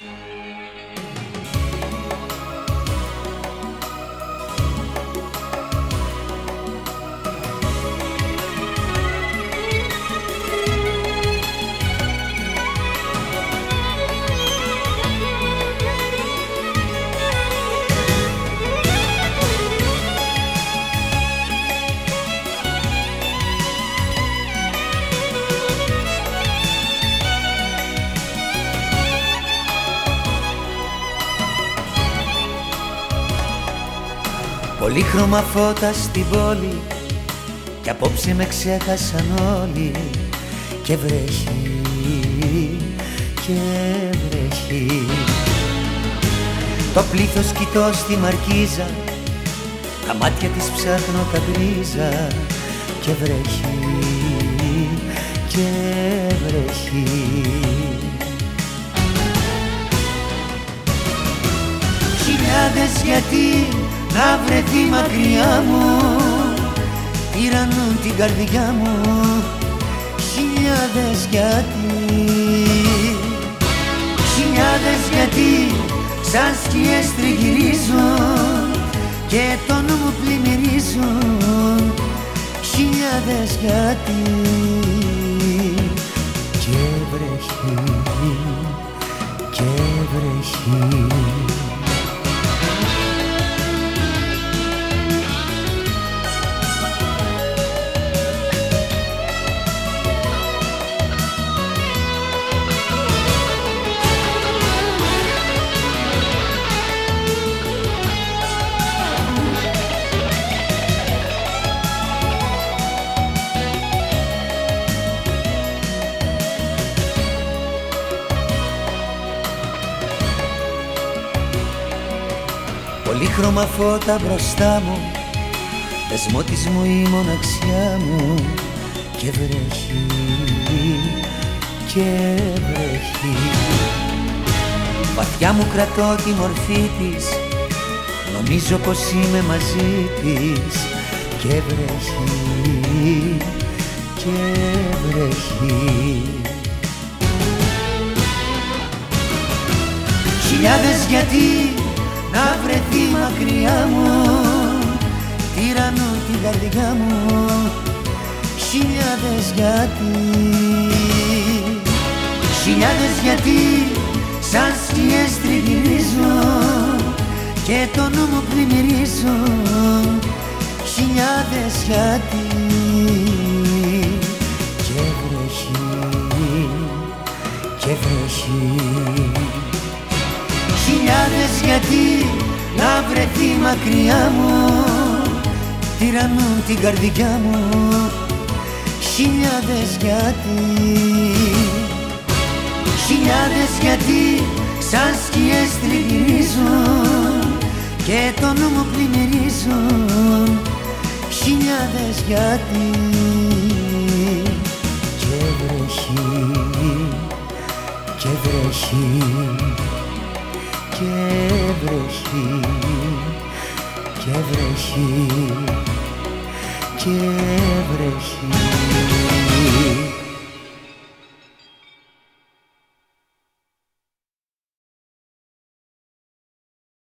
Bye. Πολύχρωμα φώτα στην πόλη Κι απόψε με ξέχασαν όλοι. Και βρέχει και βρέχει. Το πλήθος κοιτώ στη μαρκίζα Τα μάτια της ψάχνω τα γκρίζα. Και βρέχει και βρέχει. Χιλιάδες γιατί να βρεθεί μακριά μου τυραννούν την καρδιά μου χιλιάδες γιατί. Χιλιάδες γιατί σαν σκιές τριγυρίζουν και το νου μου πλημμυρίζουν. Χιλιάδες γιατί. Και βρέχει και βρέχει Πολύχρωμα φώτα μπροστά μου. Δεσμό της μου η μοναξιά μου. Και βρέχει και βρέχει. Βαθιά μου κρατώ τη μορφή της. Νομίζω πως είμαι μαζί της. Και βρέχει και βρέχει. Χιλιάδες γιατί να βρεθεί μακριά μου τυραννούν την καρδιά μου χιλιάδες γιατί. Χιλιάδες γιατί σαν σκιές τριγυρίζουν και το νου μου πλημμυρίζουν. Χιλιάδες γιατί. Και βρέχει και βρέχει χιλιάδες γιατί να βρεθεί μακριά μου. Τυραννούν την καρδιά μου χιλιάδες γιατί. Χιλιάδες γιατί σαν σκιές τριγυρίζουν και το νου μου πλημμυρίζουν. Χιλιάδες γιατί. Και βρέχει και βρέχει και βρέχει και βρέχει και βρέχει